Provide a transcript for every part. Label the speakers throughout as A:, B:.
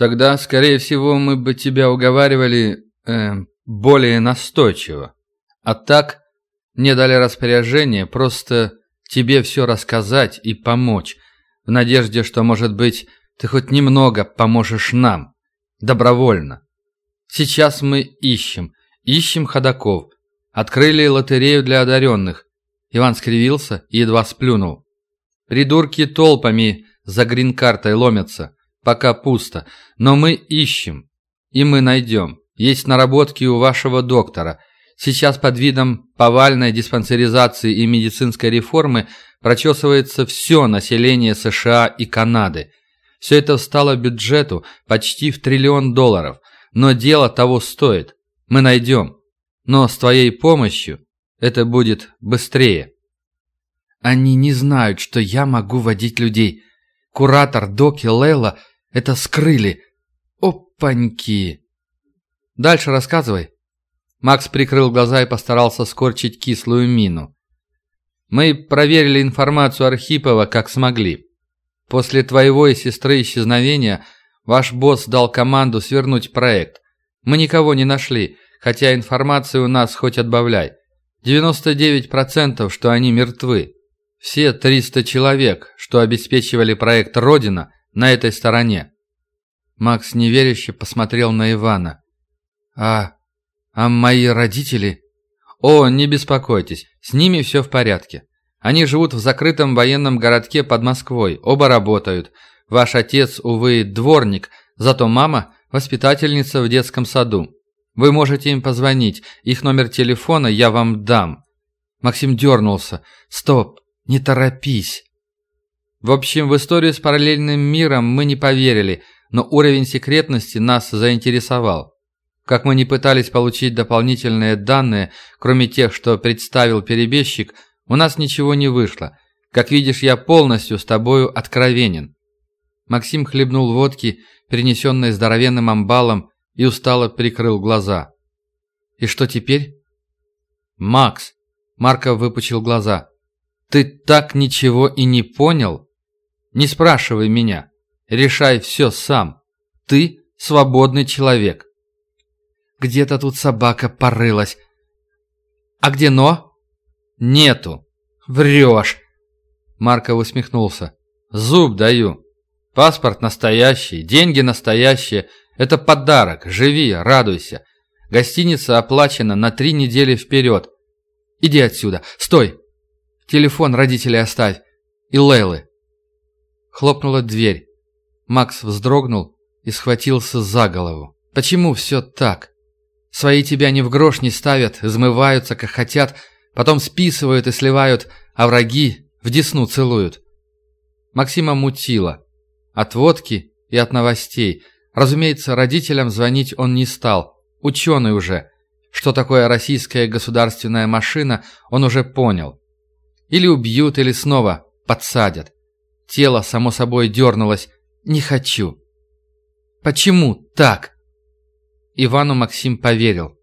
A: Тогда, скорее всего, мы бы тебя уговаривали э, более настойчиво. А так, мне дали распоряжение просто тебе все рассказать и помочь, в надежде, что, может быть, ты хоть немного поможешь нам. Добровольно. Сейчас мы ищем, ищем ходаков. Открыли лотерею для одаренных. Иван скривился и едва сплюнул. Придурки толпами за грин-картой ломятся. Пока пусто. Но мы ищем. И мы найдем. Есть наработки у вашего доктора. Сейчас под видом повальной диспансеризации и медицинской реформы прочесывается все население США и Канады. Все это встало бюджету почти в триллион долларов. Но дело того стоит. Мы найдем. Но с твоей помощью это будет быстрее. Они не знают, что я могу водить людей. Куратор, Док и Лейла это скрыли. Опаньки. Дальше рассказывай. Макс прикрыл глаза и постарался скорчить кислую мину. Мы проверили информацию Архипова как смогли. После твоего и сестры исчезновения ваш босс дал команду свернуть проект. Мы никого не нашли, хотя информации у нас хоть отбавляй. 99% что они мертвы. Все 300 человек, что обеспечивали проект «Родина», на этой стороне. Макс неверяще посмотрел на Ивана. «А... а мои родители...» «О, не беспокойтесь, с ними все в порядке. Они живут в закрытом военном городке под Москвой, оба работают. Ваш отец, увы, дворник, зато мама – воспитательница в детском саду. Вы можете им позвонить, их номер телефона я вам дам». Максим дернулся. «Стоп, не торопись». В общем, в историю с параллельным миром мы не поверили, но уровень секретности нас заинтересовал. Как мы не пытались получить дополнительные данные, кроме тех, что представил перебежчик, у нас ничего не вышло. Как видишь, я полностью с тобою откровенен. Максим хлебнул водки, перенесенной здоровенным амбалом, и устало прикрыл глаза. «И что теперь?» «Макс!» – Марков выпучил глаза. «Ты так ничего и не понял?» Не спрашивай меня. Решай все сам. Ты свободный человек. Где-то тут собака порылась. А где Но? Нету. Врешь. Марков усмехнулся. Зуб даю. Паспорт настоящий, деньги настоящие. Это подарок. Живи, радуйся. Гостиница оплачена на три недели вперед. Иди отсюда. Стой. Телефон родителей оставь. И Лейлы. Хлопнула дверь. Макс вздрогнул и схватился за голову. «Почему все так? Свои тебя ни в грош не ставят, измываются, как хотят, потом списывают и сливают, а враги в десну целуют». Максима мутило. От водки и от новостей. Разумеется, родителям звонить он не стал. Ученый уже. Что такое российская государственная машина, он уже понял. Или убьют, или снова подсадят. Тело, само собой, дернулось. «Не хочу». «Почему так?» Ивану Максим поверил.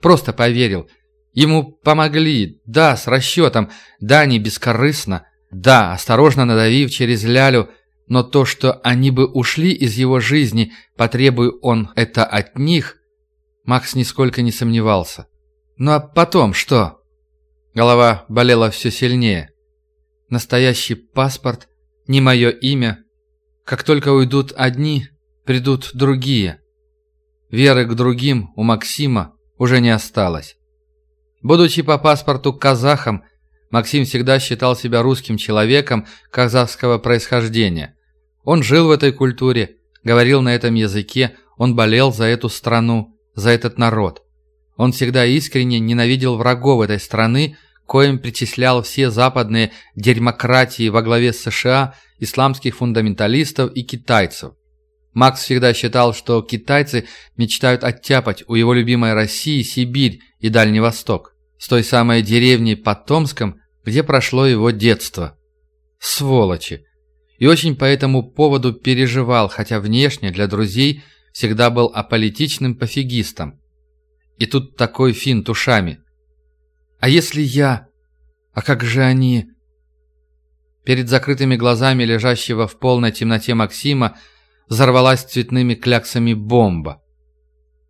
A: Просто поверил. Ему помогли, да, с расчетом, да, не бескорыстно, да, осторожно надавив через лялю, но то, что они бы ушли из его жизни, потребуя он это от них, Макс нисколько не сомневался. Ну а потом что? Голова болела все сильнее. Настоящий паспорт, не мое имя. Как только уйдут одни, придут другие. Веры к другим у Максима уже не осталось. Будучи по паспорту казахом, Максим всегда считал себя русским человеком казахского происхождения. Он жил в этой культуре, говорил на этом языке, он болел за эту страну, за этот народ. Он всегда искренне ненавидел врагов этой страны, коим причислял все западные дерьмократии во главе с США, исламских фундаменталистов и китайцев. Макс всегда считал, что китайцы мечтают оттяпать у его любимой России Сибирь и Дальний Восток, с той самой деревней под Томском, где прошло его детство. Сволочи! И очень по этому поводу переживал, хотя внешне для друзей всегда был аполитичным пофигистом. И тут такой финт ушами – а если я... А как же они... Перед закрытыми глазами лежащего в полной темноте Максима взорвалась цветными кляксами бомба.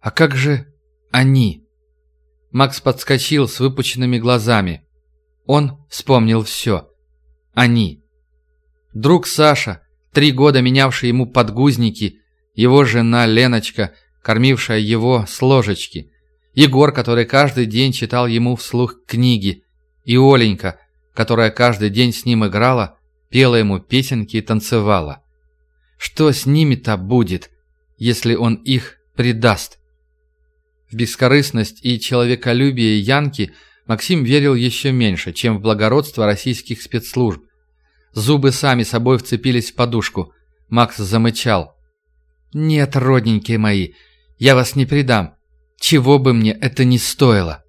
A: А как же они? Макс подскочил с выпученными глазами. Он вспомнил все. Они. Друг Саша, три года менявший ему подгузники, его жена Леночка, кормившая его с ложечки, Егор, который каждый день читал ему вслух книги, и Оленька, которая каждый день с ним играла, пела ему песенки и танцевала. Что с ними-то будет, если он их предаст? В бескорыстность и человеколюбие Янки Максим верил еще меньше, чем в благородство российских спецслужб. Зубы сами собой вцепились в подушку. Макс замычал. «Нет, родненькие мои, я вас не предам. Чего бы мне это ни стоило!»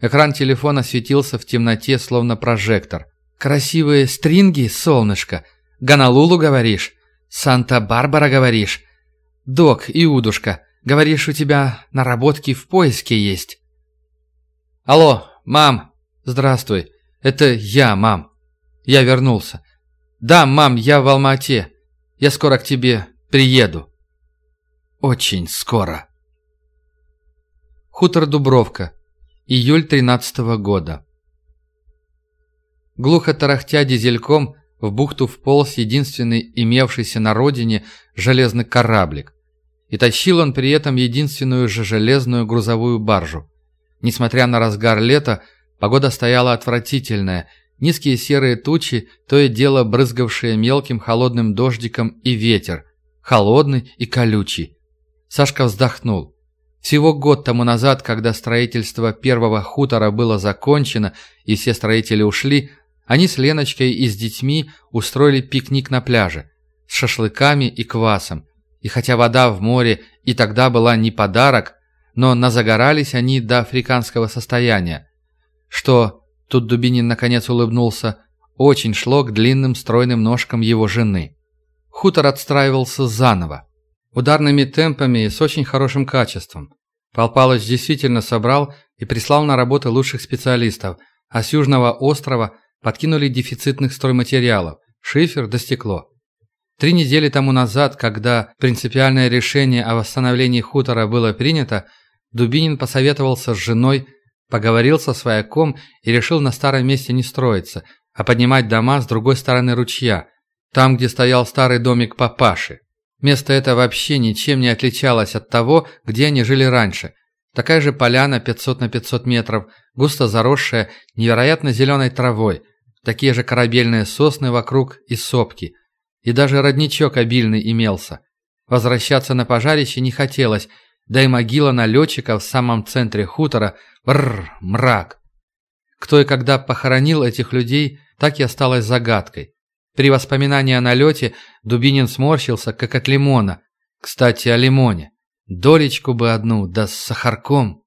A: Экран телефона светился в темноте, словно прожектор. «Красивые стринги, солнышко. Ганалулу, говоришь? Санта-Барбара, говоришь? Док, Иудушка, говоришь, у тебя наработки в поиске есть?» «Алло, мам! Здравствуй. Это я, мам. Я вернулся. Да, мам, я в Алма-Ате. Я скоро к тебе приеду. Очень скоро». Хутор Дубровка. Июль 13 -го года. Глухо тарахтя дизельком, в бухту вполз единственный имевшийся на родине железный кораблик. И тащил он при этом единственную же железную грузовую баржу. Несмотря на разгар лета, погода стояла отвратительная, низкие серые тучи, то и дело брызгавшие мелким холодным дождиком и ветер, холодный и колючий. Сашка вздохнул. Всего год тому назад, когда строительство первого хутора было закончено и все строители ушли, они с Леночкой и с детьми устроили пикник на пляже с шашлыками и квасом. И хотя вода в море и тогда была не подарок, но назагорались они до африканского состояния. Что, тут Дубинин наконец улыбнулся, очень шло к длинным стройным ножкам его жены. Хутор отстраивался заново. Ударными темпами и с очень хорошим качеством. Пал Палыч действительно собрал и прислал на работы лучших специалистов, а с Южного острова подкинули дефицитных стройматериалов – шифер да стекло. Три недели тому назад, когда принципиальное решение о восстановлении хутора было принято, Дубинин посоветовался с женой, поговорил со свояком и решил на старом месте не строиться, а поднимать дома с другой стороны ручья, там, где стоял старый домик папаши. Место это вообще ничем не отличалось от того, где они жили раньше. Такая же поляна 500 на 500 метров, густо заросшая невероятно зеленой травой, такие же корабельные сосны вокруг и сопки. И даже родничок обильный имелся. Возвращаться на пожарище не хотелось, да и могила налетчика в самом центре хутора – бррр, мрак. Кто и когда похоронил этих людей, так и осталось загадкой. При воспоминании о налете Дубинин сморщился, как от лимона. Кстати, о лимоне. Долечку бы одну, да с сахарком.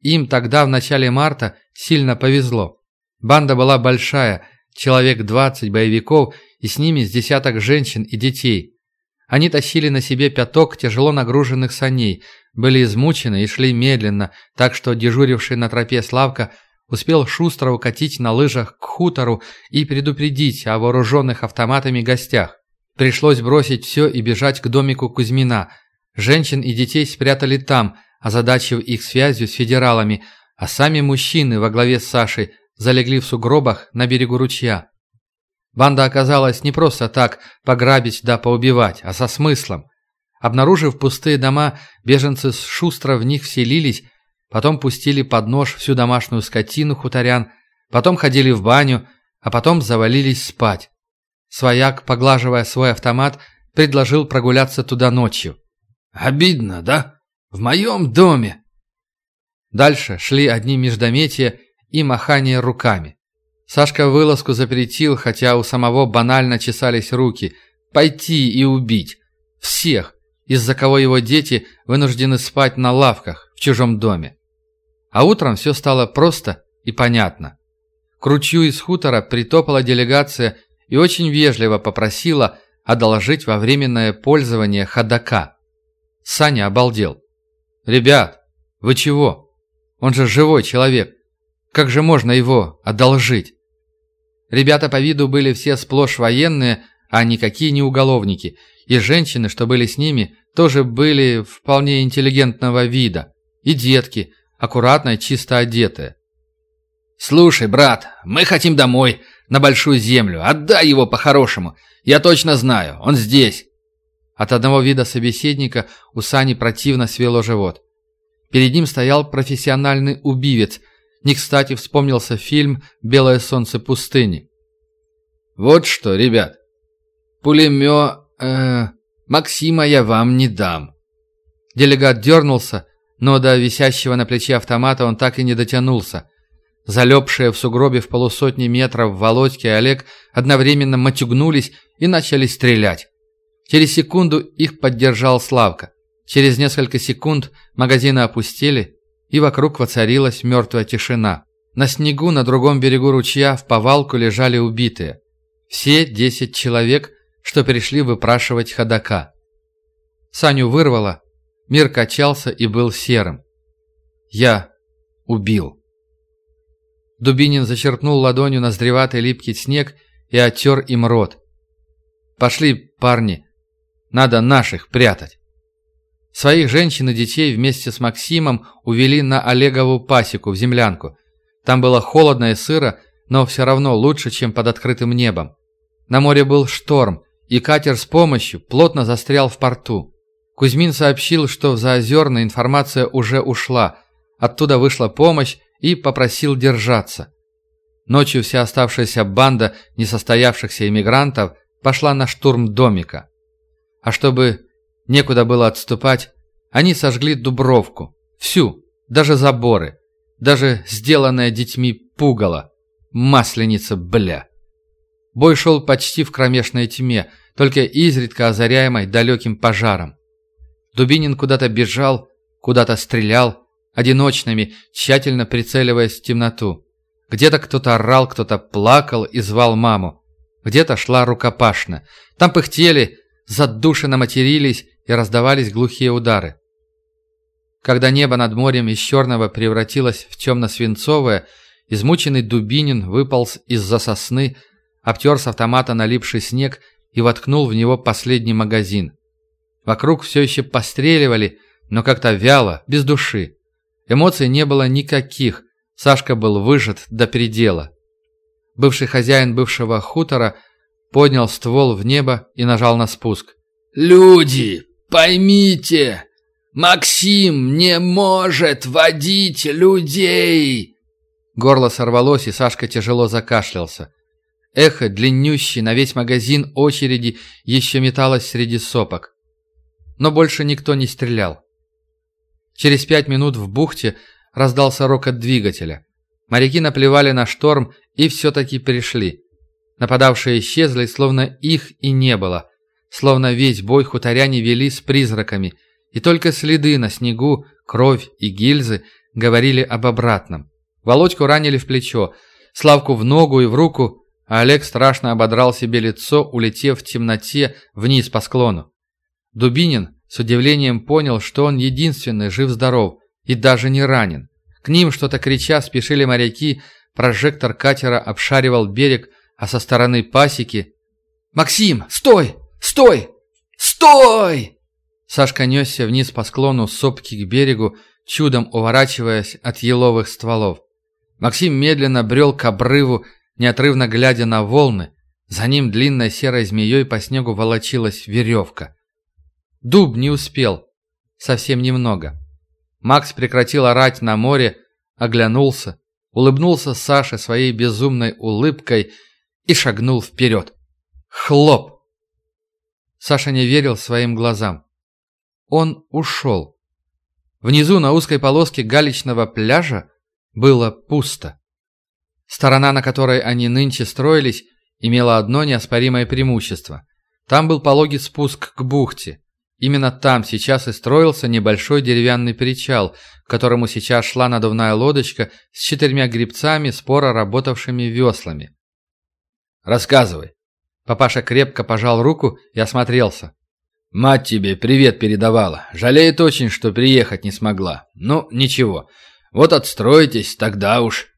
A: Им тогда, в начале марта, сильно повезло. Банда была большая, человек 20 боевиков, и с ними с десяток женщин и детей. Они тащили на себе пяток тяжело нагруженных саней, были измучены и шли медленно, так что дежуривший на тропе Славка – успел шустро укатить на лыжах к хутору и предупредить о вооруженных автоматами гостях. Пришлось бросить все и бежать к домику Кузьмина. Женщин и детей спрятали там, озадачив их связью с федералами, а сами мужчины во главе с Сашей залегли в сугробах на берегу ручья. Банда оказалась не просто так пограбить да поубивать, а со смыслом. Обнаружив пустые дома, беженцы шустро в них вселились потом пустили под нож всю домашнюю скотину хуторян, потом ходили в баню, а потом завалились спать. Свояк, поглаживая свой автомат, предложил прогуляться туда ночью. «Обидно, да? В моем доме!» Дальше шли одни междометия и махание руками. Сашка вылазку запретил, хотя у самого банально чесались руки. Пойти и убить. Всех, из-за кого его дети вынуждены спать на лавках в чужом доме. А утром все стало просто и понятно. К ручью из хутора притопала делегация и очень вежливо попросила одолжить во временное пользование ходока. Саня обалдел. «Ребят, вы чего? Он же живой человек. Как же можно его одолжить?» Ребята по виду были все сплошь военные, а никакие не уголовники, И женщины, что были с ними, тоже были вполне интеллигентного вида. И детки, аккуратно и чисто одетые.
B: «Слушай, брат, мы хотим домой, на Большую Землю. Отдай его по-хорошему. Я точно знаю, он здесь».
A: От одного вида собеседника у Сани противно свело живот. Перед ним стоял профессиональный убивец. Не кстати вспомнился фильм «Белое солнце пустыни».
B: «Вот что, ребят, пулемет... Э, Максима я вам не дам».
A: Делегат дернулся, но до висящего на плече автомата он так и не дотянулся. Залепшие в сугробе в полусотни метров Володьки и Олег одновременно матюгнулись и начали стрелять. Через секунду их поддержал Славка. Через несколько секунд магазины опустили, и вокруг воцарилась мертвая тишина. На снегу на другом берегу ручья в повалку лежали убитые. Все десять человек, что пришли выпрашивать ходока. Саню вырвало, мир качался и был серым. Я убил. Дубинин зачерпнул ладонью ноздреватый липкий снег и оттер им рот. «Пошли, парни, надо наших прятать». Своих женщин и детей вместе с Максимом увели на Олегову пасеку в землянку. Там было холодно и сыро, но все равно лучше, чем под открытым небом. На море был шторм, и катер с помощью плотно застрял в порту. Кузьмин сообщил, что в Заозерной информация уже ушла. Оттуда вышла помощь, и попросил держаться. Ночью вся оставшаяся банда несостоявшихся иммигрантов пошла на штурм домика. А чтобы некуда было отступать, они сожгли Дубровку. Всю, даже заборы, даже сделанное детьми пугало. Масленица, бля. Бой шел почти в кромешной тьме, только изредка озаряемой далеким пожаром. Дубинин куда-то бежал, куда-то стрелял, одиночными, тщательно прицеливаясь в темноту. Где-то кто-то орал, кто-то плакал и звал маму. Где-то шла рукопашная. Там пыхтели, задушенно матерились и раздавались глухие удары. Когда небо над морем из черного превратилось в темно-свинцовое, измученный Дубинин выполз из-за сосны, обтер с автомата налипший снег и воткнул в него последний магазин. Вокруг все еще постреливали, но как-то вяло, без души. Эмоций не было никаких, Сашка был выжат до предела. Бывший хозяин бывшего хутора поднял ствол в небо и нажал на спуск.
B: «Люди, поймите, Максим не может водить людей!»
A: Горло сорвалось, и Сашка тяжело закашлялся. Эхо, длиннющий на весь магазин очереди, еще металось среди сопок. Но больше никто не стрелял. Через пять минут в бухте раздался рокот двигателя. Моряки наплевали на шторм и все-таки пришли. Нападавшие исчезли, словно их и не было. Словно весь бой хуторяне вели с призраками. И только следы на снегу, кровь и гильзы говорили об обратном. Володьку ранили в плечо, Славку в ногу и в руку, а Олег страшно ободрал себе лицо, улетев в темноте вниз по склону. Дубинин с удивлением понял, что он единственный жив-здоров и даже не ранен. К ним, что-то крича, спешили моряки, прожектор катера обшаривал берег, а со стороны пасеки... «Максим, стой! Стой! Стой!» Сашка несся вниз по склону сопки к берегу, чудом уворачиваясь от еловых стволов. Максим медленно брел к обрыву, неотрывно глядя на волны. За ним длинной серой змеей по снегу волочилась веревка. Дуб не успел. Совсем немного. Макс прекратил орать на море, оглянулся, улыбнулся Саше своей безумной улыбкой и шагнул вперед. Хлоп! Саша не верил своим глазам. Он ушел. Внизу на узкой полоске галечного пляжа было пусто. Сторона, на которой они нынче строились, имела одно неоспоримое преимущество. Там был пологий спуск к бухте. Именно там сейчас и строился небольшой деревянный причал, к которому сейчас шла надувная лодочка с четырьмя грибцами, споро работавшими веслами.
B: «Рассказывай».
A: Папаша крепко пожал руку и осмотрелся.
B: «Мать тебе привет передавала. Жалеет очень, что приехать не смогла. Ну, ничего. Вот отстроитесь, тогда уж...»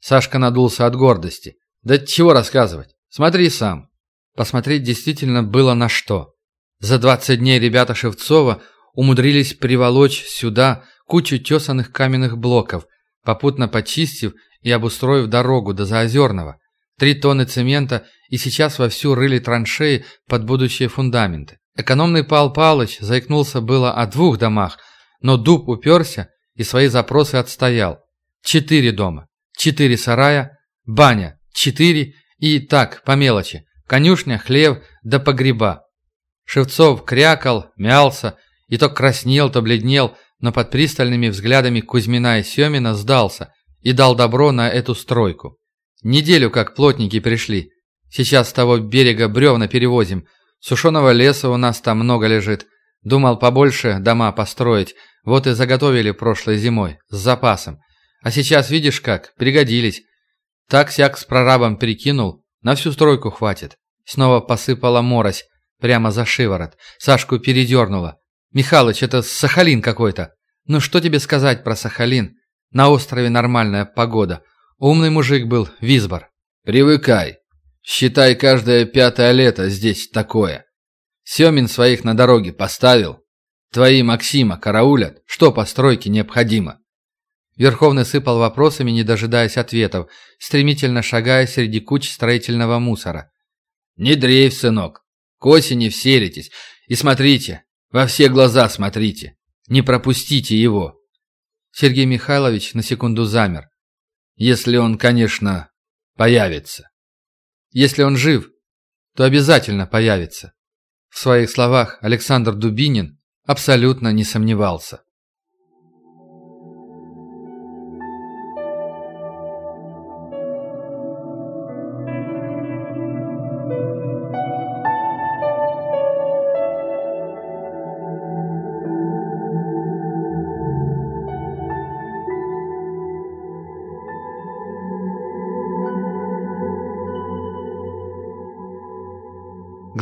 A: Сашка надулся от гордости. «Да чего рассказывать? Смотри сам». Посмотреть действительно было на что. За 20 дней ребята Шевцова умудрились приволочь сюда кучу тесанных каменных блоков, попутно почистив и обустроив дорогу до Заозерного. Три тонны цемента и сейчас вовсю рыли траншеи под будущие фундаменты. Экономный Пал Палыч заикнулся было о двух домах, но дуб уперся и свои запросы отстоял. Четыре дома, четыре сарая, баня, четыре и так, по мелочи, конюшня, хлев да погреба. Шевцов крякал, мялся, и то краснел, то бледнел, но под пристальными взглядами Кузьмина и Семина сдался и дал добро на эту стройку. Неделю как плотники пришли. Сейчас с того берега бревна перевозим. Сушеного леса у нас там много лежит. Думал побольше дома построить. Вот и заготовили прошлой зимой, с запасом. А сейчас видишь как, пригодились. Так-сяк с прорабом перекинул, на всю стройку хватит. Снова посыпала морось, прямо за шиворот. Сашку передернула. «Михалыч, это Сахалин какой-то». «Ну что тебе сказать про Сахалин? На острове нормальная погода. Умный мужик был, Визбор».
B: «Привыкай. Считай, каждое пятое лето здесь такое. Семин своих на дороге поставил. Твои Максима караулят, что по стройке необходимо».
A: Верховный сыпал вопросами, не дожидаясь ответов, стремительно шагая среди куч строительного мусора.
B: «Не дрейф, сынок. К осени вселитесь. И смотрите, во все глаза смотрите. Не пропустите его».
A: Сергей Михайлович на секунду замер.
B: «Если он, конечно, появится».
A: «Если он жив, то обязательно появится». В своих словах Александр Дубинин абсолютно не сомневался.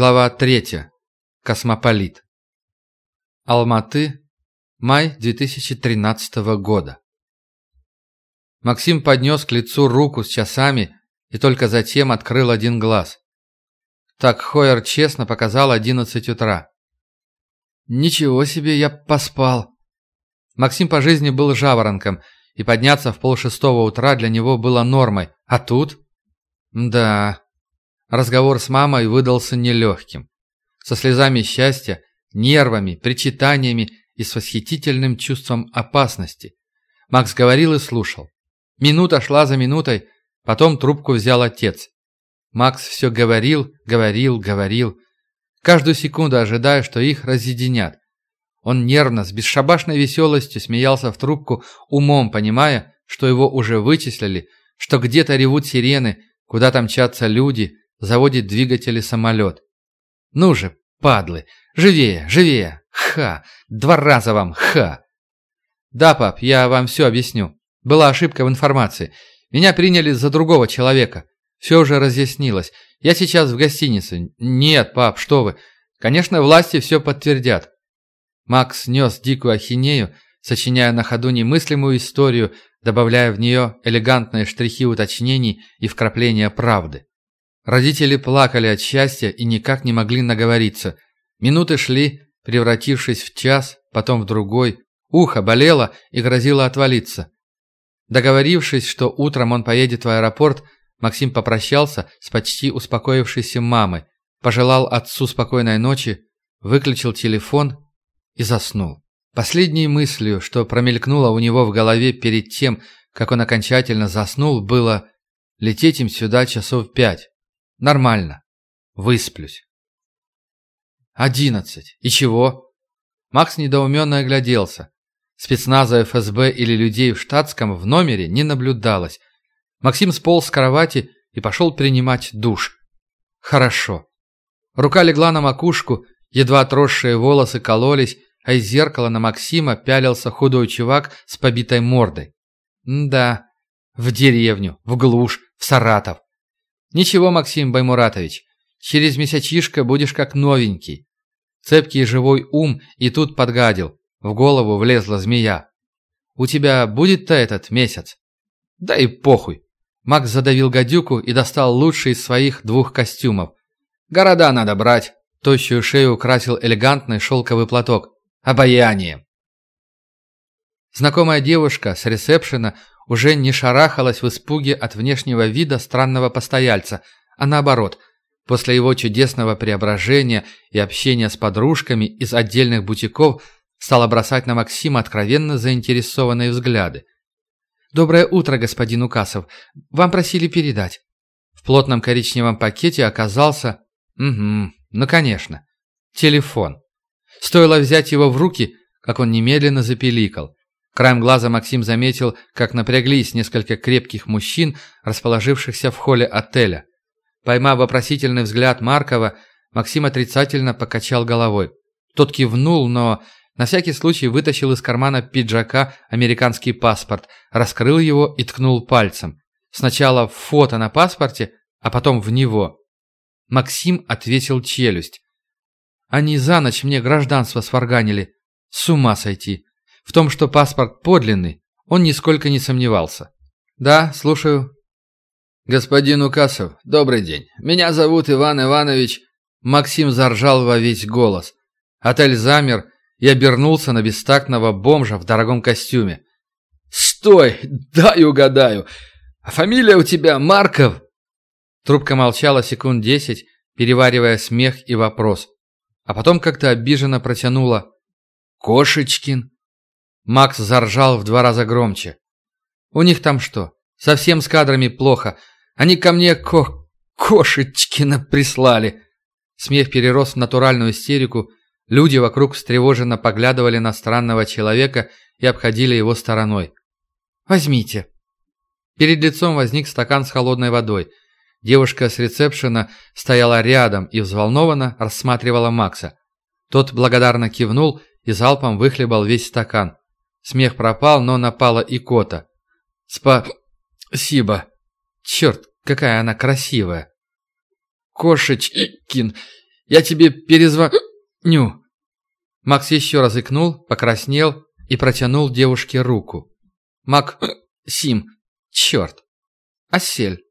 A: Глава 3. Космополит. Алматы. Май 2013 года. Максим поднес к лицу руку с часами и только затем открыл один глаз. Так Хойер честно показал 11 утра. «Ничего себе, я поспал!» Максим по жизни был жаворонком, и подняться в полшестого утра для него было нормой. А тут? Да, Разговор с мамой выдался нелегким. Со слезами счастья, нервами, причитаниями и с восхитительным чувством опасности. Макс говорил и слушал. Минута шла за минутой, потом трубку взял отец. Макс все говорил, говорил, говорил, каждую секунду ожидая, что их разъединят. Он нервно, с бесшабашной веселостью смеялся в трубку, умом понимая, что его уже вычислили, что где-то ревут сирены, куда там мчатся люди – заводит двигатели самолет. «Ну же, падлы, живее, живее! Ха! Два раза вам, ха!» «Да, пап, я вам все объясню. Была ошибка в информации. Меня приняли за другого человека. Все уже разъяснилось. Я сейчас в гостинице. Нет, пап, что вы. Конечно, власти все подтвердят». Макс нес дикую ахинею, сочиняя на ходу немыслимую историю, добавляя в нее элегантные штрихи уточнений и вкрапления правды. Родители плакали от счастья и никак не могли наговориться. Минуты шли, превратившись в час, потом в другой. Ухо болело и грозило отвалиться. Договорившись, что утром он поедет в аэропорт, Максим попрощался с почти успокоившейся мамой, пожелал отцу спокойной ночи, выключил телефон и заснул. Последней мыслью, что промелькнуло у него в голове перед тем, как он окончательно заснул, было лететь им сюда часов пять. Нормально. Высплюсь. Одиннадцать. И чего? Макс недоуменно огляделся. Спецназа ФСБ или людей в штатском в номере не наблюдалось. Максим сполз с кровати и пошел принимать душ. Хорошо. Рука легла на макушку, едва отросшие волосы кололись, а из зеркала на Максима пялился худой чувак с побитой мордой. Да, в деревню, в глушь, в Саратов. «Ничего, Максим Баймуратович, через месячишко будешь как новенький». Цепкий живой ум и тут подгадил. В голову влезла змея. «У тебя будет-то этот месяц?» «Да и похуй». Макс задавил гадюку и достал лучший из своих двух костюмов. «Города надо брать. Тощую шею украсил элегантный шелковый платок. Обаяние. Знакомая девушка с ресепшена уже не шарахалась в испуге от внешнего вида странного постояльца, а наоборот, после его чудесного преображения и общения с подружками из отдельных бутиков стала бросать на Максима откровенно заинтересованные взгляды. «Доброе утро, господин Укасов. Вам просили передать». В плотном коричневом пакете оказался... Угу, ну конечно. Телефон. Стоило взять его в руки, как он немедленно запеликал. Краем глаза Максим заметил, как напряглись несколько крепких мужчин, расположившихся в холле отеля. Поймав вопросительный взгляд Маркова, Максим отрицательно покачал головой. Тот кивнул, но на всякий случай вытащил из кармана пиджака американский паспорт, раскрыл его и ткнул пальцем. Сначала в фото на паспорте, а потом в него. Максим отвесил челюсть. Они за ночь мне гражданство сварганили. С ума сойти. В том, что паспорт подлинный, он нисколько не сомневался. «Да, слушаю».
B: «Господин Укасов, добрый день. Меня зовут Иван Иванович...»
A: Максим заржал во весь голос. Отель замер и обернулся на бестактного бомжа в дорогом костюме.
B: «Стой! Дай угадаю! А фамилия у тебя Марков?»
A: Трубка молчала секунд десять, переваривая смех и вопрос. А потом как-то обиженно протянула. «Кошечкин!» Макс заржал в два раза громче. «У них там что? Совсем с кадрами плохо. Они ко мне ко... Кошечкина прислали!» Смех перерос в натуральную истерику. Люди вокруг встревоженно поглядывали на странного человека и обходили его стороной. «Возьмите». Перед лицом возник стакан с холодной водой. Девушка с ресепшена стояла рядом и взволнованно рассматривала Макса. Тот благодарно кивнул и залпом выхлебал весь стакан. Смех пропал, но напала икота. «Спасибо. Черт, какая она красивая!» «Кошечкин, я тебе перезвоню!» Макс еще раз икнул, покраснел и протянул девушке руку. «Мак... Сим... Черт! Осель!»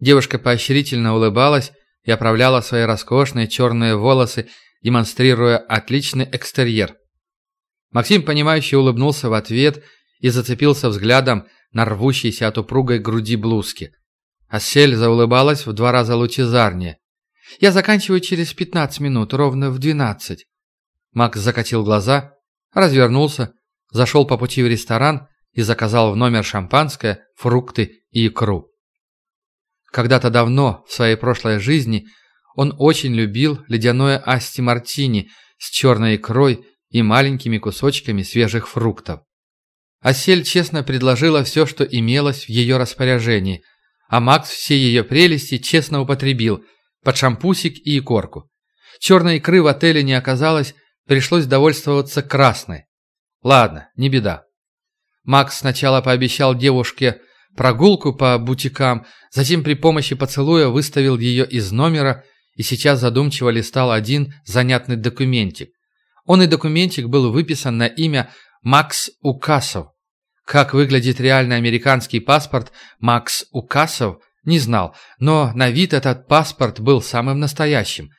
A: Девушка поощрительно улыбалась и оправляла свои роскошные черные волосы, демонстрируя отличный экстерьер. Максим, понимающе улыбнулся в ответ и зацепился взглядом на рвущейся от упругой груди блузки. Ассель заулыбалась в два раза лучезарнее. «Я заканчиваю через пятнадцать минут, ровно в двенадцать». Макс закатил глаза, развернулся, зашел по пути в ресторан и заказал в номер шампанское, фрукты и икру. Когда-то давно, в своей прошлой жизни, он очень любил ледяное асти мартини с черной икрой и маленькими кусочками свежих фруктов. Асель честно предложила все, что имелось в ее распоряжении, а Макс все ее прелести честно употребил под шампусик и икорку. Черной икры в отеле не оказалось, пришлось довольствоваться красной. Ладно, не беда. Макс сначала пообещал девушке прогулку по бутикам, затем при помощи поцелуя выставил ее из номера и сейчас задумчиво листал один занятный документик. Он и документик был выписан на имя Макс Укасов. Как выглядит реальный американский паспорт Макс Укасов, не знал, но на вид этот паспорт был самым настоящим.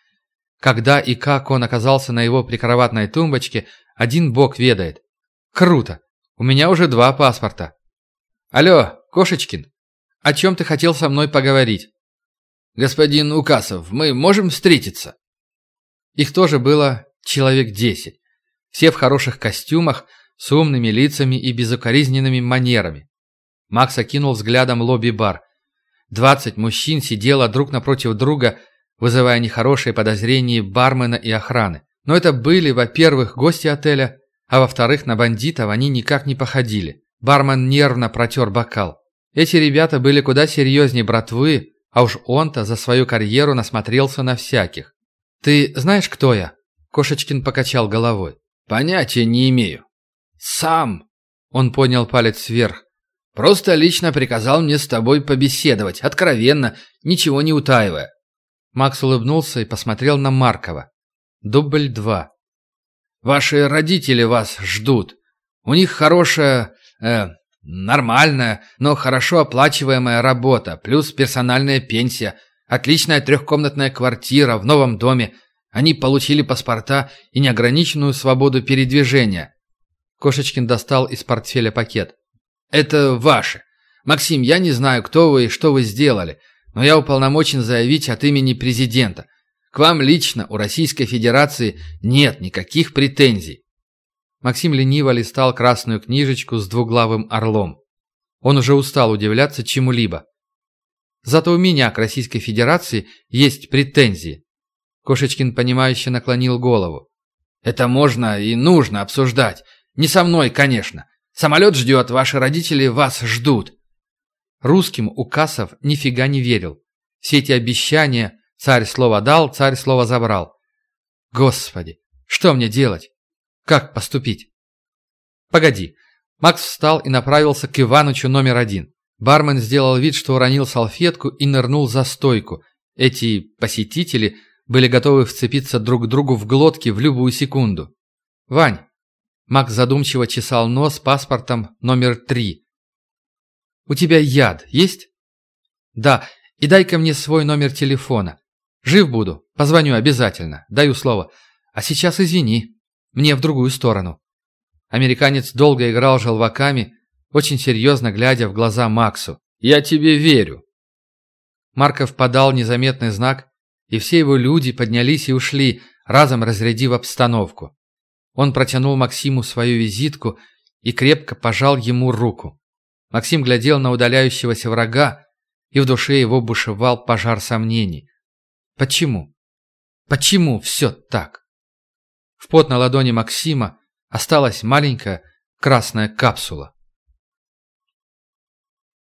A: Когда и как он оказался на его прикроватной тумбочке, один бог ведает. Круто! У меня уже два паспорта. Алло, Кошечкин, о чем ты хотел со мной поговорить?
B: Господин Укасов, мы можем встретиться?
A: Их тоже было человек десять. Все в хороших костюмах, с умными лицами и безукоризненными манерами. Макс окинул взглядом лобби-бар. Двадцать мужчин сидело друг напротив друга, вызывая нехорошие подозрения бармена и охраны. Но это были, во-первых, гости отеля, а во-вторых, на бандитов они никак не походили. Бармен нервно протер бокал. Эти ребята были куда серьезнее братвы, а уж он-то за свою карьеру насмотрелся на всяких. «Ты знаешь, кто я?» Кошечкин покачал головой.
B: «Понятия не имею». «Сам!»
A: Он поднял палец вверх.
B: «Просто лично приказал мне с тобой побеседовать, откровенно, ничего не утаивая».
A: Макс улыбнулся и посмотрел на Маркова. Дубль два.
B: «Ваши родители вас ждут. У них хорошая... Э, нормальная, но хорошо оплачиваемая работа, плюс персональная пенсия, отличная трехкомнатная квартира в новом доме, Они получили паспорта и неограниченную свободу передвижения.
A: Кошечкин достал из портфеля пакет.
B: «Это ваше. Максим, я не знаю, кто вы и что вы сделали, но я уполномочен заявить от имени президента. К вам лично у Российской Федерации нет никаких претензий».
A: Максим лениво листал красную книжечку с двуглавым орлом. Он уже устал удивляться чему-либо. Зато у меня к Российской Федерации есть претензии. Кошечкин, понимающе наклонил голову.
B: «Это можно и нужно обсуждать. Не со мной, конечно. Самолет ждет, ваши родители вас ждут».
A: Русским Укасов нифига не верил. Все эти обещания «царь слово дал, царь слово забрал». Господи, что мне делать? Как поступить? Погоди. Макс встал и направился к Иванычу номер один. Бармен сделал вид, что уронил салфетку и нырнул за стойку. Эти посетители были готовы вцепиться друг другу в глотки в любую секунду. «Вань!» Макс задумчиво чесал нос паспортом номер три. «У тебя яд есть?» «Да, и дай-ка мне свой номер телефона. Жив буду, позвоню обязательно, даю слово. А сейчас извини, мне в другую сторону». Американец долго играл желваками, очень серьезно глядя в глаза Максу. «Я тебе верю». Марков подал незаметный знак, и все его люди поднялись и ушли, разом разрядив обстановку. Он протянул Максиму свою визитку и крепко пожал ему руку. Максим глядел на удаляющегося врага, и в душе его бушевал пожар сомнений. Почему? Почему все так? В пот на ладони Максима осталась маленькая красная капсула.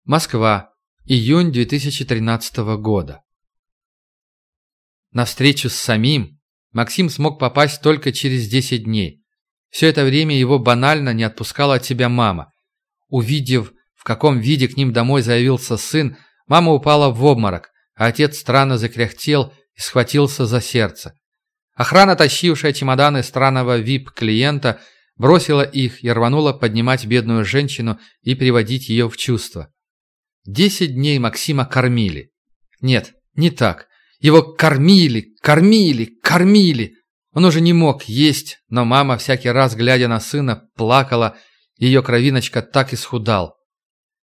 A: Москва. Июнь 2013 года. На встречу с самим Максим смог попасть только через 10 дней. Все это время его банально не отпускала от себя мама. Увидев, в каком виде к ним домой заявился сын, мама упала в обморок, а отец странно закряхтел и схватился за сердце. Охрана, тащившая чемоданы странного вип-клиента, бросила их и рванула поднимать бедную женщину и приводить ее в чувство. Десять дней Максима кормили. Нет, не так. Его кормили, кормили, кормили. Он уже не мог есть, но мама, всякий раз глядя на сына, плакала, ее кровиночка так исхудал.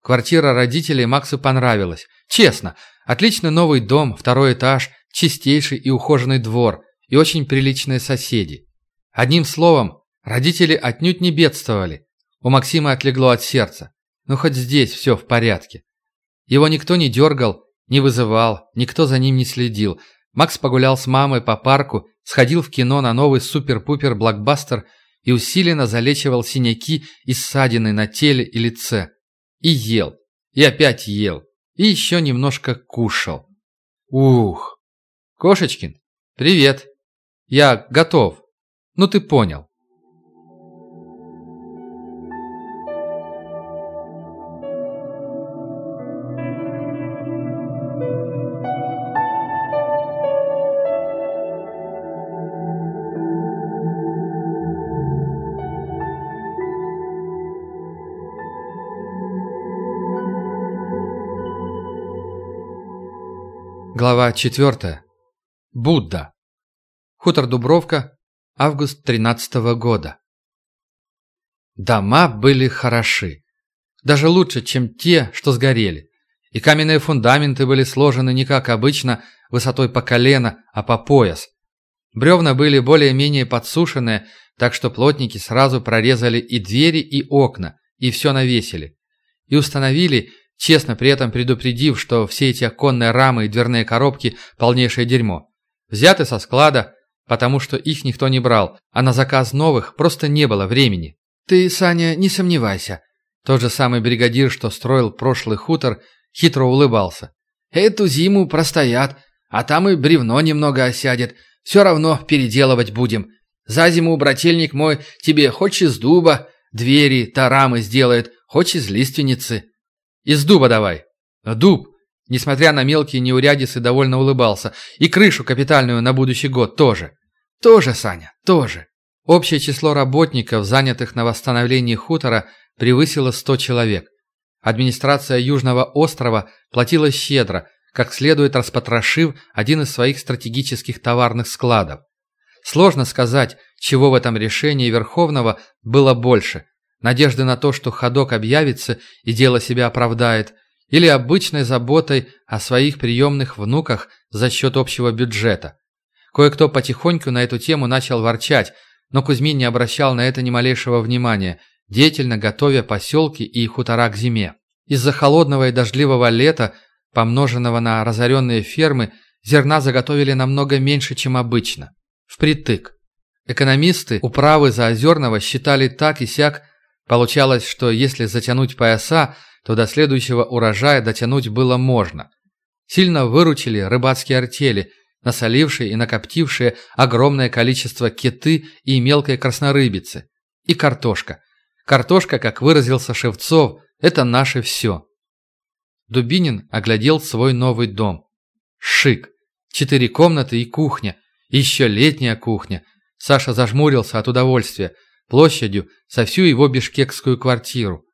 A: Квартира родителей Максу понравилась. Честно, отличный новый дом, второй этаж, чистейший и ухоженный двор и очень приличные соседи. Одним словом, родители отнюдь не бедствовали. У Максима отлегло от сердца. Ну хоть здесь все в порядке. Его никто не дергал, не вызывал, никто за ним не следил. Макс погулял с мамой по парку, сходил в кино на новый супер-пупер блокбастер и усиленно залечивал синяки и ссадины на теле и лице. И ел. И опять ел. И еще немножко кушал. Ух! Кошечкин, привет. Я готов. Ну ты понял. Глава 4. Будда. Хутор Дубровка. Август 13 -го года. Дома были хороши. Даже лучше, чем те, что сгорели. И каменные фундаменты были сложены не как обычно, высотой по колено, а по пояс. Бревна были более-менее подсушенные, так что плотники сразу прорезали и двери, и окна, и все навесили. И установили честно при этом предупредив, что все эти оконные рамы и дверные коробки – полнейшее дерьмо. Взяты со склада, потому что их никто не брал, а на заказ новых просто не было времени. «Ты, Саня, не сомневайся». Тот же самый бригадир, что строил прошлый хутор, хитро улыбался. «Эту зиму простоят, а там и бревно немного осядет. Все равно переделывать будем. За зиму брательник мой тебе хоть из дуба, двери, тарамы сделает, хоть из лиственницы». Из дуба давай. Дуб, несмотря на мелкие неурядицы, довольно улыбался. И крышу капитальную на будущий год тоже. Тоже, Саня, тоже. Общее число работников, занятых на восстановлении хутора, превысило 100 человек. Администрация Южного острова платила щедро, как следует распотрошив один из своих стратегических товарных складов. Сложно сказать, чего в этом решении Верховного было больше. Надежды на то, что ходок объявится и дело себя оправдает, или обычной заботой о своих приемных внуках за счет общего бюджета. Кое-кто потихоньку на эту тему начал ворчать, но Кузьмин не обращал на это ни малейшего внимания, деятельно готовя поселки и хутора к зиме. Из-за холодного и дождливого лета, помноженного на разоренные фермы, зерна заготовили намного меньше, чем обычно. Впритык. Экономисты управы Заозерного считали так и сяк. Получалось, что если затянуть пояса, то до следующего урожая дотянуть было можно. Сильно выручили рыбацкие артели, насолившие и накоптившие огромное количество киты и мелкой краснорыбицы. И картошка. Картошка, как выразился Шевцов, это наше все. Дубинин оглядел свой новый дом. Шик. Четыре комнаты и кухня. еще летняя кухня. Саша зажмурился от удовольствия. Площадью со всю его бишкекскую квартиру.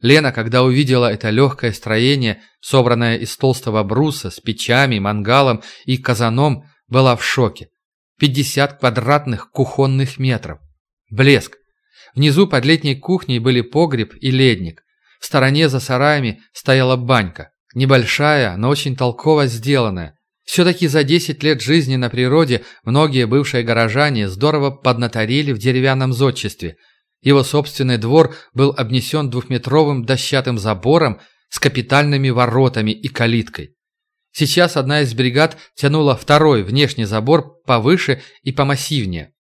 A: Лена, когда увидела это легкое строение, собранное из толстого бруса, с печами, мангалом и казаном, была в шоке. 50 квадратных кухонных метров. Блеск. Внизу под летней кухней были погреб и ледник. В стороне за сараями стояла банька. Небольшая, но очень толково сделанная. Все-таки за 10 лет жизни на природе многие бывшие горожане здорово поднаторили в деревянном зодчестве. Его собственный двор был обнесен двухметровым дощатым забором с капитальными воротами и калиткой. Сейчас одна из бригад тянула второй внешний забор повыше и помассивнее.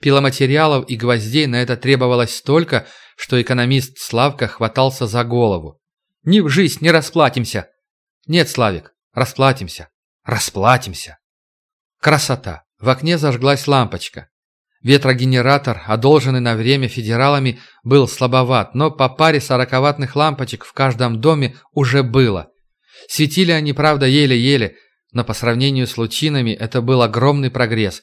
A: Пиломатериалов и гвоздей на это требовалось столько, что экономист Славка хватался за голову. «Ни в жизнь не расплатимся!» «Нет, Славик, расплатимся, расплатимся!» Красота! В окне зажглась лампочка. Ветрогенератор, одолженный на время федералами, был слабоват, но по паре сороковатных лампочек в каждом доме уже было. Светили они, правда, еле-еле, но по сравнению с лучинами это был огромный прогресс.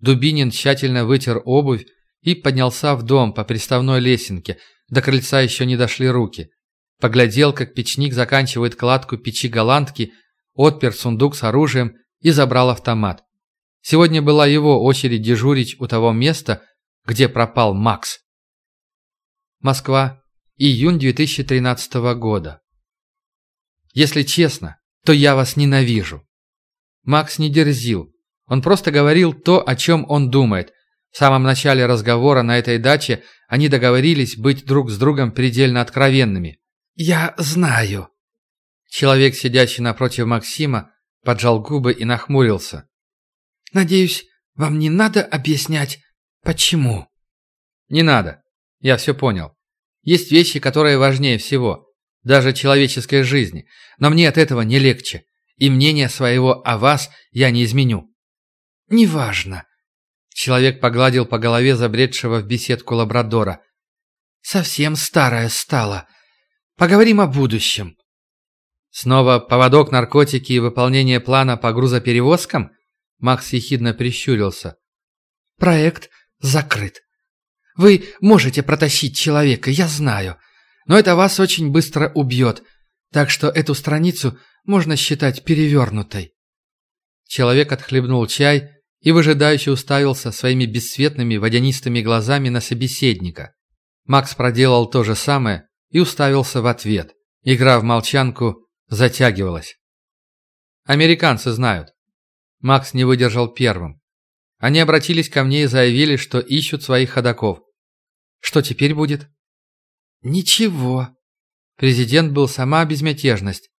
A: Дубинин тщательно вытер обувь и поднялся в дом по приставной лесенке. До крыльца еще не дошли руки. Поглядел, как печник заканчивает кладку печи голландки, отпер сундук с оружием и забрал автомат. Сегодня была его очередь дежурить у того места, где пропал Макс. Москва. Июнь 2013 года. Если честно, то я вас ненавижу. Макс не дерзил, он просто говорил то, о чем он думает. В самом начале разговора на этой даче они договорились быть друг с другом предельно откровенными. «Я знаю». Человек, сидящий напротив Максима, поджал губы и нахмурился. «Надеюсь, вам не надо объяснять, почему?» «Не надо. Я все понял. Есть вещи, которые важнее всего, даже человеческой жизни. Но мне от этого не легче, и мнение своего о вас я не изменю». «Неважно». Человек погладил по голове забредшего в беседку лабрадора. «Совсем старая стала. Поговорим о будущем». «Снова поводок, наркотики и выполнение плана по грузоперевозкам?» Макс ехидно прищурился. «Проект закрыт. Вы можете протащить человека, я знаю. Но это вас очень быстро убьет. Так что эту страницу можно считать перевернутой». Человек отхлебнул чай и выжидающе уставился своими бесцветными водянистыми глазами на собеседника. Макс проделал то же самое и уставился в ответ. Игра в молчанку затягивалась. «Американцы знают». Макс не выдержал первым. Они обратились ко мне и заявили, что ищут своих ходаков. Что теперь будет? Ничего. Президент был сама безмятежность.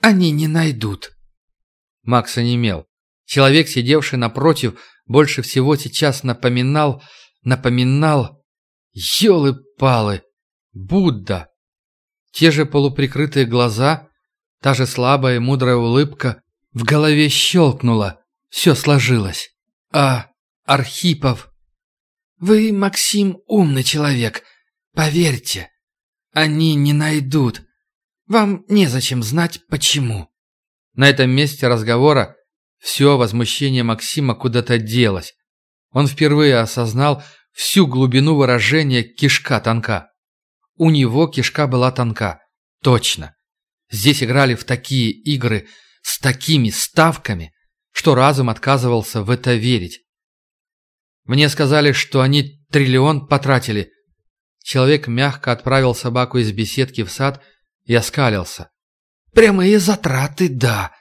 A: Они не найдут. Макс онемел. Человек, сидевший напротив, больше всего сейчас напоминал, напоминал... Ёлы-палы! Будда! Те же полуприкрытые глаза, та же слабая и мудрая улыбка. В голове щелкнуло. Все сложилось. А, Архипов... Вы, Максим, умный человек. Поверьте, они не найдут. Вам незачем знать, почему. На этом месте разговора все возмущение Максима куда-то делось. Он впервые осознал всю глубину выражения «кишка тонка». У него кишка была тонка. Точно. Здесь играли в такие игры с такими ставками, что разум отказывался в это верить.
B: Мне сказали, что они триллион потратили. Человек мягко отправил собаку из беседки в сад и оскалился. Прямые затраты, да.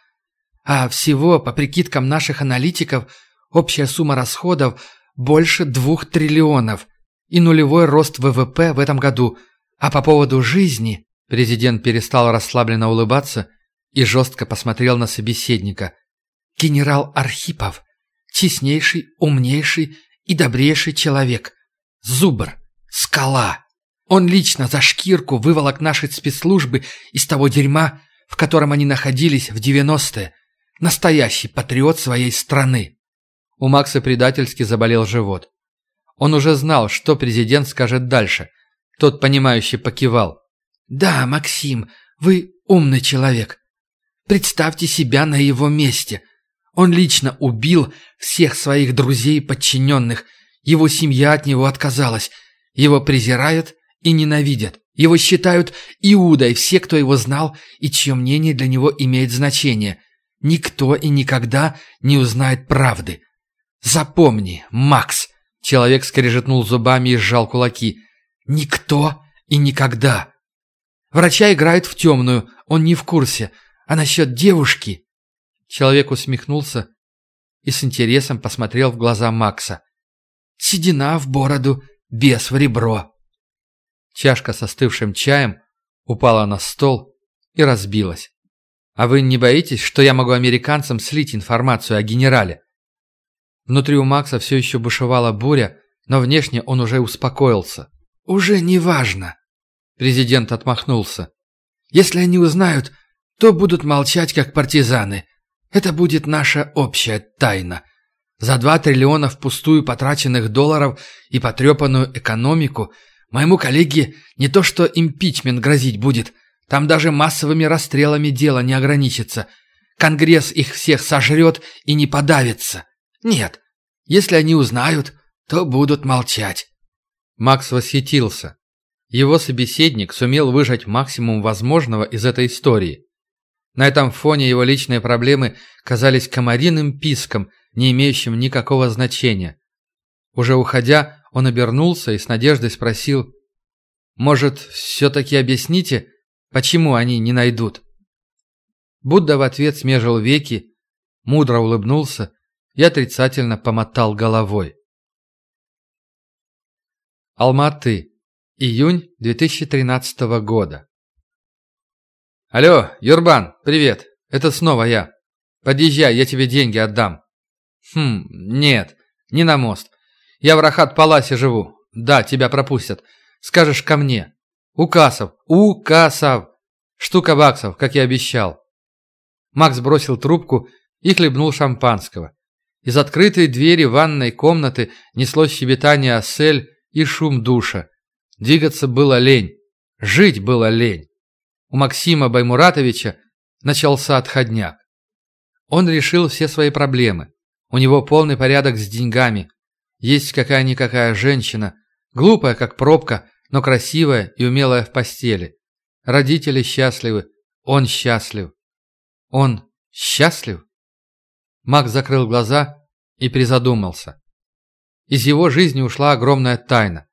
B: А всего, по прикидкам наших аналитиков, общая сумма расходов больше двух триллионов и нулевой рост ВВП в этом году. А по поводу жизни... Президент перестал расслабленно улыбаться и жестко посмотрел на собеседника. «Генерал Архипов, честнейший, умнейший и добрейший человек. Зубр, скала. Он лично за шкирку выволок наши спецслужбы из того дерьма, в котором они находились в девяностые. Настоящий патриот своей страны». У Макса предательски заболел живот. Он уже знал, что президент скажет дальше. Тот, понимающий, покивал. «Да, Максим, вы умный человек. Представьте себя на его месте. Он лично убил всех своих друзей и подчиненных. Его семья от него отказалась. Его презирают и ненавидят. Его считают Иудой все, кто его знал и чье мнение для него имеет значение. Никто и никогда не узнает правды. Запомни, Макс!» Человек скрежетнул зубами и сжал кулаки. «Никто и никогда!» Врача играет в темную, он не в курсе. А насчет девушки...» Человек усмехнулся и с интересом посмотрел в глаза Макса. «Седина в бороду, без в ребро». Чашка со остывшим чаем упала на стол и разбилась. «А вы не боитесь, что я могу американцам слить информацию о генерале?» Внутри у Макса все еще бушевала буря, но внешне он уже успокоился. «Уже не важно», Президент отмахнулся. «Если они узнают, то будут молчать, как партизаны. Это будет наша общая тайна. За два триллиона впустую потраченных долларов и потрепанную экономику моему коллеге не то что импичмент грозить будет, там даже массовыми расстрелами дело не ограничится. Конгресс их всех сожрет и не подавится. Нет, если они узнают, то будут молчать». Макс восхитился. Его собеседник сумел выжать максимум возможного из этой истории. На этом фоне его личные проблемы казались комариным писком, не имеющим никакого значения. Уже уходя, он обернулся и с надеждой спросил, «Может, все-таки объясните, почему они не найдут?» Будда в ответ смежил веки, мудро улыбнулся и отрицательно помотал головой. Алматы. Июнь 2013 года. «Алло, Юрбан, привет. Это снова я. Подъезжай, я тебе деньги отдам». «Хм, нет, не на мост. Я в Рахат-Паласе живу. Да, тебя пропустят. Скажешь ко мне. Укасов, Укасов. Штука баксов, как я обещал». Макс бросил трубку и хлебнул шампанского. Из открытой двери ванной комнаты неслось щебетание осель и шум душа. Двигаться было лень. Жить было лень. У Максима Баймуратовича начался отходняк. Он решил все свои проблемы. У него полный порядок с деньгами. Есть какая-никакая женщина, глупая, как пробка, но красивая и умелая в постели. Родители счастливы, он счастлив. Он счастлив? Макс закрыл глаза и призадумался. Из его жизни ушла огромная тайна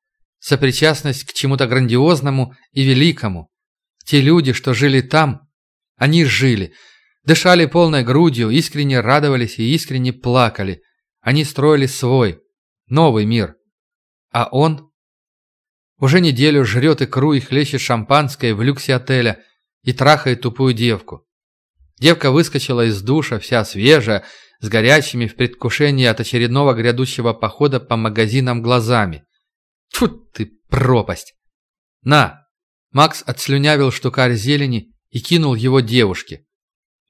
B: сопричастность к чему-то грандиозному и великому. Те люди, что жили там, они жили, дышали полной грудью, искренне радовались и искренне плакали. Они строили свой, новый мир. А он уже неделю жрет икру и хлещет шампанское в люксе отеля и трахает тупую девку. Девка выскочила из душа, вся свежая, с горячими в предвкушении от очередного грядущего похода по магазинам глазами. Тьфу ты, пропасть! На! Макс отслюнявил штукарь зелени и кинул его девушке.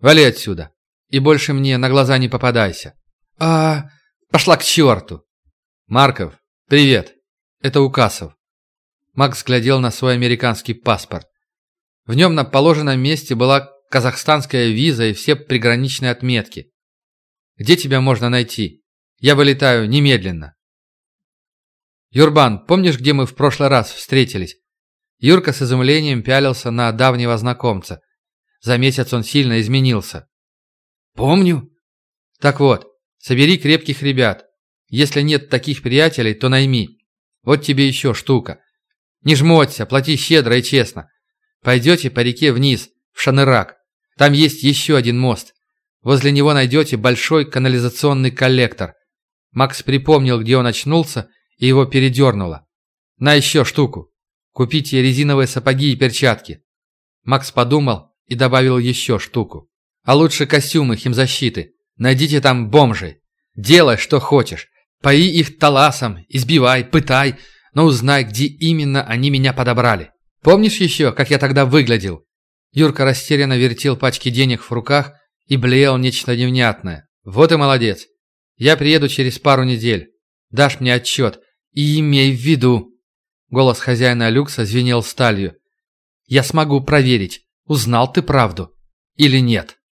B: Вали отсюда. И больше мне на глаза не попадайся. А, пошла к черту. Марков, привет. Это Укасов. Макс глядел на свой американский паспорт. В нем на положенном месте была казахстанская виза и все приграничные отметки. Где тебя можно найти? Я вылетаю немедленно. «Юрбан, помнишь, где мы в прошлый раз встретились?» Юрка с изумлением пялился на давнего знакомца. За месяц он сильно изменился. «Помню». «Так вот, собери крепких ребят.
A: Если нет таких приятелей, то найми. Вот тебе еще штука. Не жмоться, плати щедро и честно. Пойдете по реке вниз, в Шанырак. Там есть еще один мост. Возле него найдете большой канализационный коллектор. Макс припомнил, где он очнулся, и его передернуло. На еще штуку. Купите резиновые сапоги и перчатки. Макс подумал и добавил еще штуку. А лучше костюмы химзащиты. Найдите там бомжей. Делай, что хочешь. Пои их таласом, избивай, пытай, но узнай, где именно они меня подобрали. Помнишь еще, как я тогда выглядел?» Юрка растерянно вертел пачки денег в руках и блеял нечто невнятное. «Вот и молодец. Я приеду через пару недель. Дашь мне отчет. И имей в виду...» Голос хозяина люкса звенел сталью. «Я смогу проверить, узнал ты правду или нет».